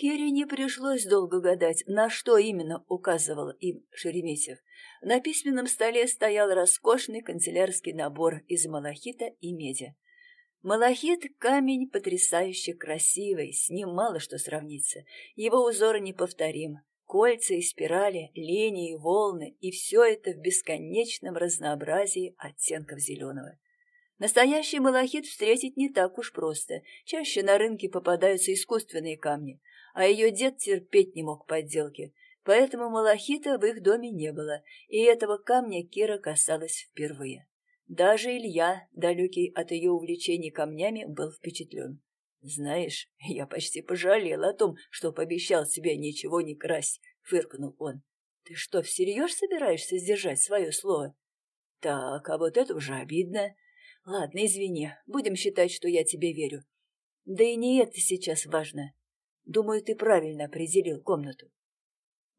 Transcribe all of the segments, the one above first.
Кире не пришлось долго гадать, на что именно указывал им Шереметьев. На письменном столе стоял роскошный канцелярский набор из малахита и меди. Малахит — камень потрясающе красивый, с ним мало что сравнится. Его узор неповторим. Кольца и спирали, линии, волны, и все это в бесконечном разнообразии оттенков зеленого. Настоящий малахит встретить не так уж просто. Чаще на рынке попадаются искусственные камни а ее дед терпеть не мог подделки, поэтому малахита в их доме не было, и этого камня Кира касалась впервые. Даже Илья, далекий от ее увлечений камнями, был впечатлен. «Знаешь, я почти пожалел о том, что пообещал себе ничего не красть», — фыркнул он. «Ты что, всерьез собираешься сдержать свое слово?» «Так, а вот это уже обидно. Ладно, извини, будем считать, что я тебе верю. Да и не это сейчас важно. Думаю, ты правильно определил комнату.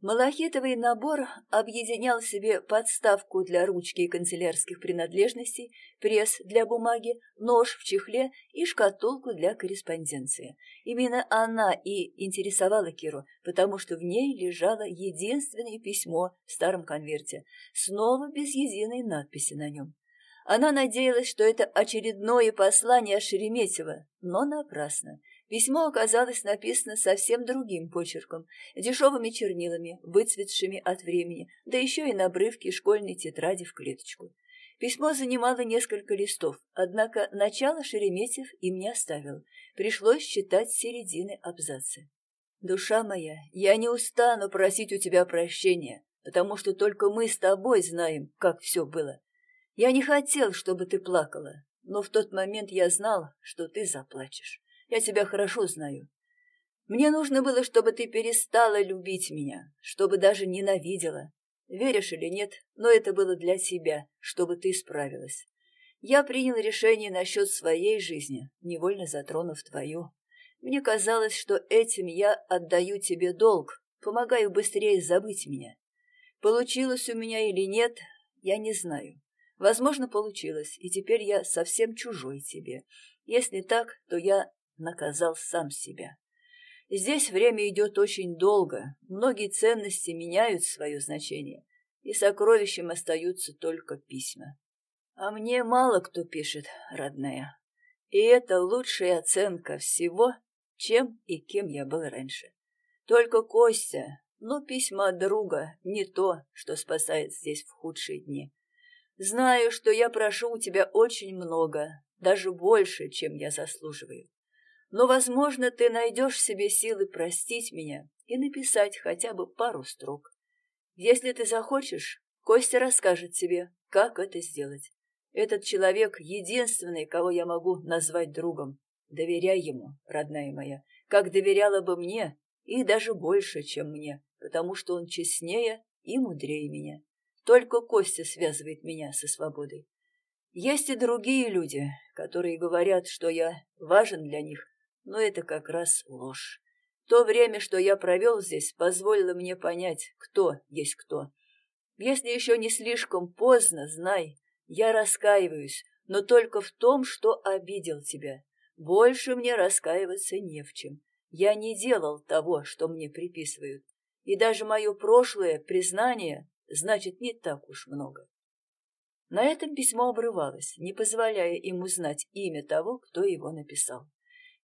Малахитовый набор объединял в себе подставку для ручки и канцелярских принадлежностей, пресс для бумаги, нож в чехле и шкатулку для корреспонденции. Именно она и интересовала Киру, потому что в ней лежало единственное письмо в старом конверте, снова без единой надписи на нем. Она надеялась, что это очередное послание Шереметьева, но напрасно. Письмо оказалось написано совсем другим почерком, дешевыми чернилами, выцветшими от времени, да еще и на обрывке школьной тетради в клеточку. Письмо занимало несколько листов, однако начало Шереметьев им не оставил. Пришлось читать середины абзаца. «Душа моя, я не устану просить у тебя прощения, потому что только мы с тобой знаем, как все было. Я не хотел, чтобы ты плакала, но в тот момент я знал, что ты заплачешь. Я тебя хорошо знаю. Мне нужно было, чтобы ты перестала любить меня, чтобы даже ненавидела. Веришь или нет, но это было для тебя, чтобы ты справилась. Я принял решение насчет своей жизни, невольно затронув твою. Мне казалось, что этим я отдаю тебе долг, помогаю быстрее забыть меня. Получилось у меня или нет, я не знаю. Возможно, получилось, и теперь я совсем чужой тебе. Если так, то я наказал сам себя. Здесь время идет очень долго, многие ценности меняют свое значение, и сокровищем остаются только письма. А мне мало кто пишет, родная. И это лучшая оценка всего, чем и кем я был раньше. Только Костя, но письма от друга не то, что спасает здесь в худшие дни. Знаю, что я прошу у тебя очень много, даже больше, чем я заслуживаю но, возможно, ты найдешь себе силы простить меня и написать хотя бы пару строк. Если ты захочешь, Костя расскажет тебе, как это сделать. Этот человек — единственный, кого я могу назвать другом. Доверяй ему, родная моя, как доверяла бы мне, и даже больше, чем мне, потому что он честнее и мудрее меня. Только Костя связывает меня со свободой. Есть и другие люди, которые говорят, что я важен для них, но это как раз ложь. То время, что я провел здесь, позволило мне понять, кто есть кто. Если еще не слишком поздно, знай, я раскаиваюсь, но только в том, что обидел тебя. Больше мне раскаиваться не в чем. Я не делал того, что мне приписывают. И даже мое прошлое признание значит не так уж много. На этом письмо обрывалось, не позволяя им узнать имя того, кто его написал.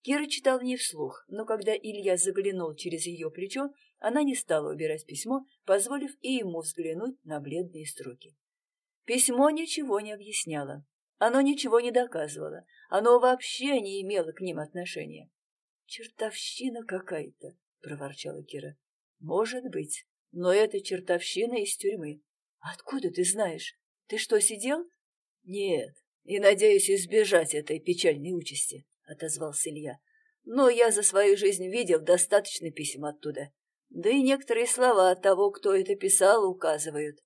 Кира читала не вслух, но когда Илья заглянул через ее плечо, она не стала убирать письмо, позволив и ему взглянуть на бледные строки. Письмо ничего не объясняло, оно ничего не доказывало, оно вообще не имело к ним отношения. «Чертовщина какая-то», — проворчала Кира. «Может быть, но это чертовщина из тюрьмы. Откуда ты знаешь? Ты что, сидел?» «Нет, и надеюсь избежать этой печальной участи», — отозвался Илья. «Но я за свою жизнь видел достаточно писем оттуда. Да и некоторые слова от того, кто это писал, указывают.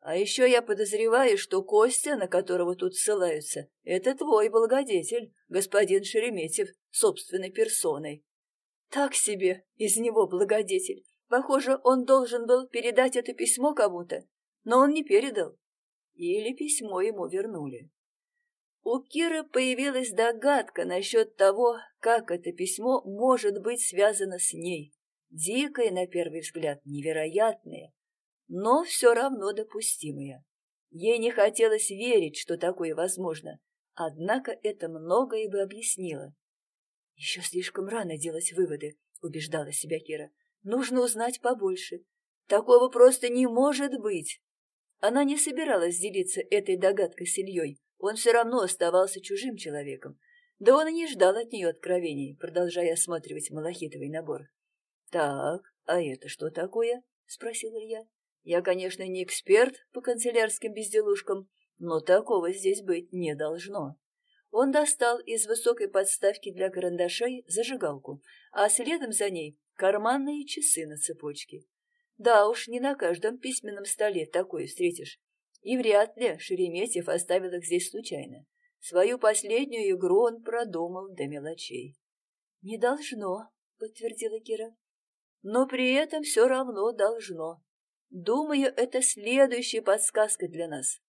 А еще я подозреваю, что Костя, на которого тут ссылаются, это твой благодетель, господин Шереметьев, собственной персоной. Так себе из него благодетель. Похоже, он должен был передать это письмо кому-то, но он не передал. Или письмо ему вернули. У Киры появилась догадка насчет того, как это письмо может быть связано с ней, Дикое, на первый взгляд, невероятное, но все равно допустимое. Ей не хотелось верить, что такое возможно, однако это многое бы объяснило. «Еще слишком рано делать выводы», — убеждала себя Кира. «Нужно узнать побольше. Такого просто не может быть». Она не собиралась делиться этой догадкой с Ильей. Он все равно оставался чужим человеком. Да он и не ждал от нее откровений, продолжая осматривать малахитовый набор. «Так, а это что такое?» — спросил Илья. «Я, конечно, не эксперт по канцелярским безделушкам, но такого здесь быть не должно». Он достал из высокой подставки для карандашей зажигалку, а следом за ней карманные часы на цепочке. Да уж, не на каждом письменном столе такое встретишь. И вряд ли Шереметьев оставил их здесь случайно. Свою последнюю игру он продумал до мелочей. — Не должно, — подтвердила Кира. — Но при этом все равно должно. Думаю, это следующая подсказка для нас.